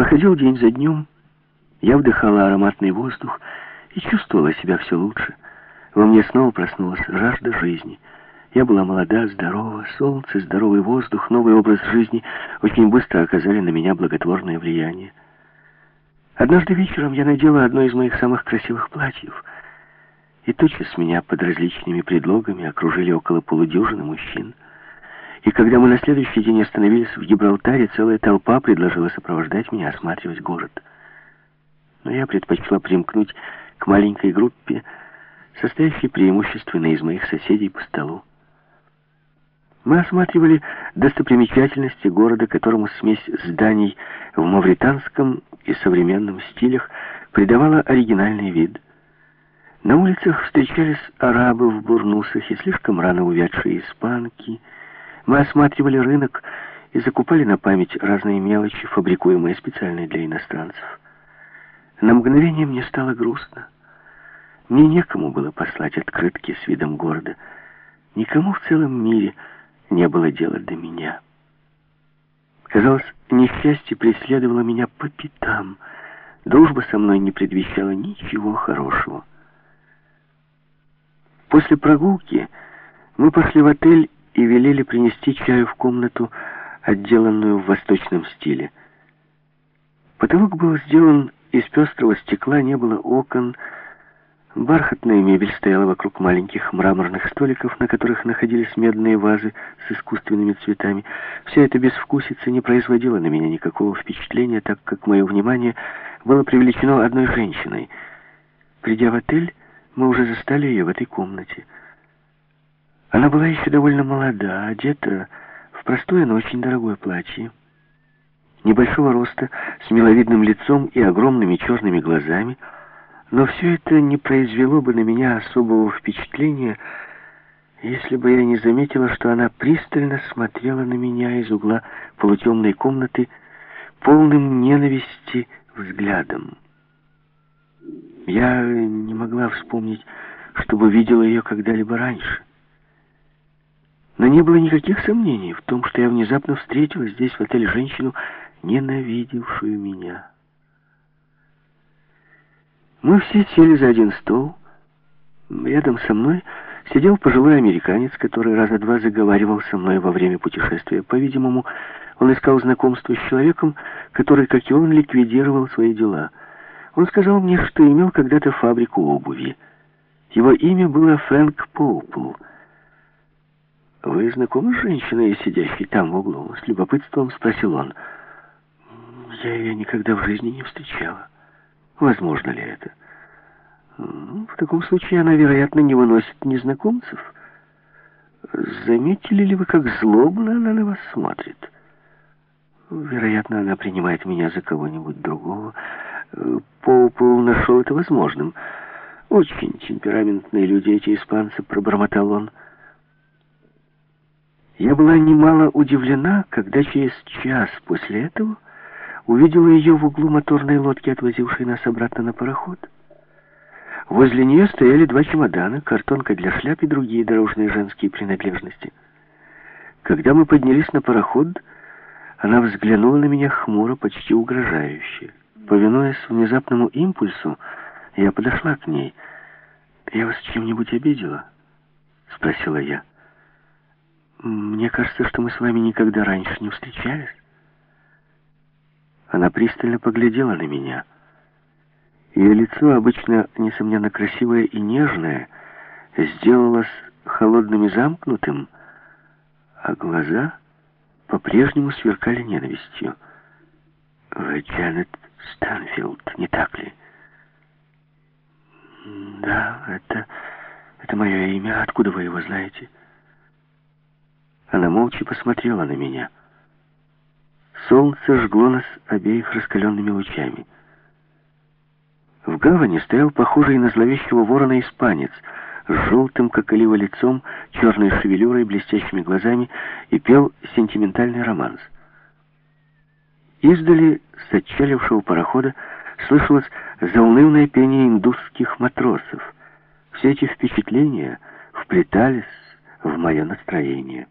Проходил день за днем, я вдыхала ароматный воздух и чувствовала себя все лучше. Во мне снова проснулась жажда жизни. Я была молода, здорова, солнце, здоровый воздух, новый образ жизни очень быстро оказали на меня благотворное влияние. Однажды вечером я надела одно из моих самых красивых платьев, и тотчас меня под различными предлогами окружили около полудюжины мужчин. И когда мы на следующий день остановились в Гибралтаре, целая толпа предложила сопровождать меня осматривать город. Но я предпочла примкнуть к маленькой группе, состоящей преимущественно из моих соседей по столу. Мы осматривали достопримечательности города, которому смесь зданий в мавританском и современном стилях придавала оригинальный вид. На улицах встречались арабы в бурнусах и слишком рано увядшие испанки – мы осматривали рынок и закупали на память разные мелочи, фабрикуемые специально для иностранцев. На мгновение мне стало грустно. Мне некому было послать открытки с видом города. Никому в целом мире не было дела до меня. Казалось, несчастье преследовало меня по пятам. Дружба со мной не предвещала ничего хорошего. После прогулки мы пошли в отель и велели принести чаю в комнату, отделанную в восточном стиле. Потолок был сделан из пестрого стекла, не было окон. Бархатная мебель стояла вокруг маленьких мраморных столиков, на которых находились медные вазы с искусственными цветами. Вся эта безвкусица не производила на меня никакого впечатления, так как мое внимание было привлечено одной женщиной. Придя в отель, мы уже застали ее в этой комнате. Она была еще довольно молода, одета в простое, но очень дорогое платье. Небольшого роста, с миловидным лицом и огромными черными глазами, но все это не произвело бы на меня особого впечатления, если бы я не заметила, что она пристально смотрела на меня из угла полутемной комнаты полным ненависти взглядом. Я не могла вспомнить, чтобы видела ее когда-либо раньше. Но не было никаких сомнений в том, что я внезапно встретила здесь, в отеле, женщину, ненавидевшую меня. Мы все сели за один стол. Рядом со мной сидел пожилой американец, который раза два заговаривал со мной во время путешествия. По-видимому, он искал знакомства с человеком, который, как и он, ликвидировал свои дела. Он сказал мне, что имел когда-то фабрику обуви. Его имя было Фрэнк Поупл — «Вы знакомы с женщиной, сидящей там в углу?» С любопытством спросил он. «Я ее никогда в жизни не встречала. Возможно ли это?» «В таком случае она, вероятно, не выносит незнакомцев. Заметили ли вы, как злобно она на вас смотрит?» «Вероятно, она принимает меня за кого-нибудь другого. Поупл нашел это возможным. Очень темпераментные люди эти испанцы», — пробормотал он. Я была немало удивлена, когда через час после этого увидела ее в углу моторной лодки, отвозившей нас обратно на пароход. Возле нее стояли два чемодана, картонка для шляп и другие дорожные женские принадлежности. Когда мы поднялись на пароход, она взглянула на меня хмуро, почти угрожающе. Повинуясь внезапному импульсу, я подошла к ней. «Я вас чем-нибудь обидела?» — спросила я. Мне кажется, что мы с вами никогда раньше не встречались. Она пристально поглядела на меня. Ее лицо, обычно, несомненно, красивое и нежное, сделалось холодным и замкнутым, а глаза по-прежнему сверкали ненавистью. «Вы Джанет Станфилд, не так ли?» «Да, это, это мое имя. Откуда вы его знаете?» Она молча посмотрела на меня. Солнце жгло нас обеих раскаленными лучами. В гавани стоял похожий на зловещего ворона испанец с желтым, как олива, лицом, черной шевелюрой, блестящими глазами и пел сентиментальный романс. Издали с отчалившего парохода слышалось заунывное пение индусских матросов. Все эти впечатления вплетались в мое настроение.